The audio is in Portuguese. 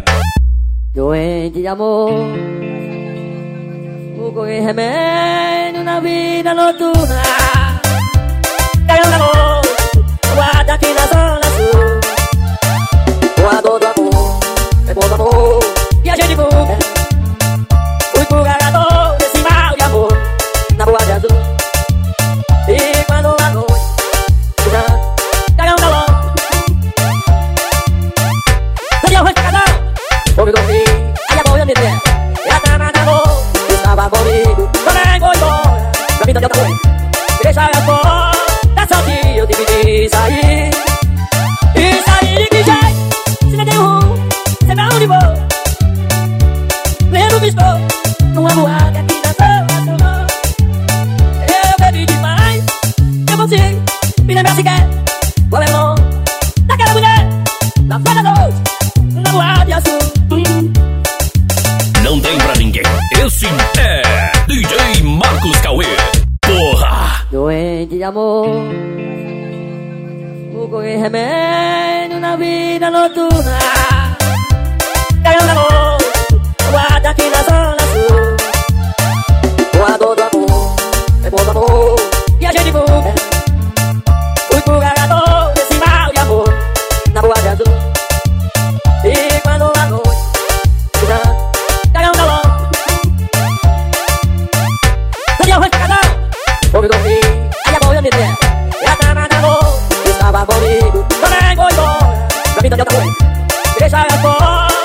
pega. Doente de amor correr remédio na vida noturna. Caiu na amor Guarda aqui na zona sul. Com a do amor É bom do amor E a gente muda Fui curador desse mal de amor Na boa de azul. E quando a noite Caiu na calor Seria o rosto cagadão Ouve dormir, aí a boia me der E a cama estava comigo Também vou embora, de outra coisa Deixa ela fora, só que eu tive que sair E sair de que se não tem rumo Sei pra onde vou Lembro Esse é DJ Marcos Cauê. Porra! Doente de amor Vou correr remédio na vida noturna Caiu na amor Guarda aqui na zona sul Com a dor do amor É bom do amor E a gente muda menina E a cama acabou Estava comigo Quando ela foi embora Pra mim Deixa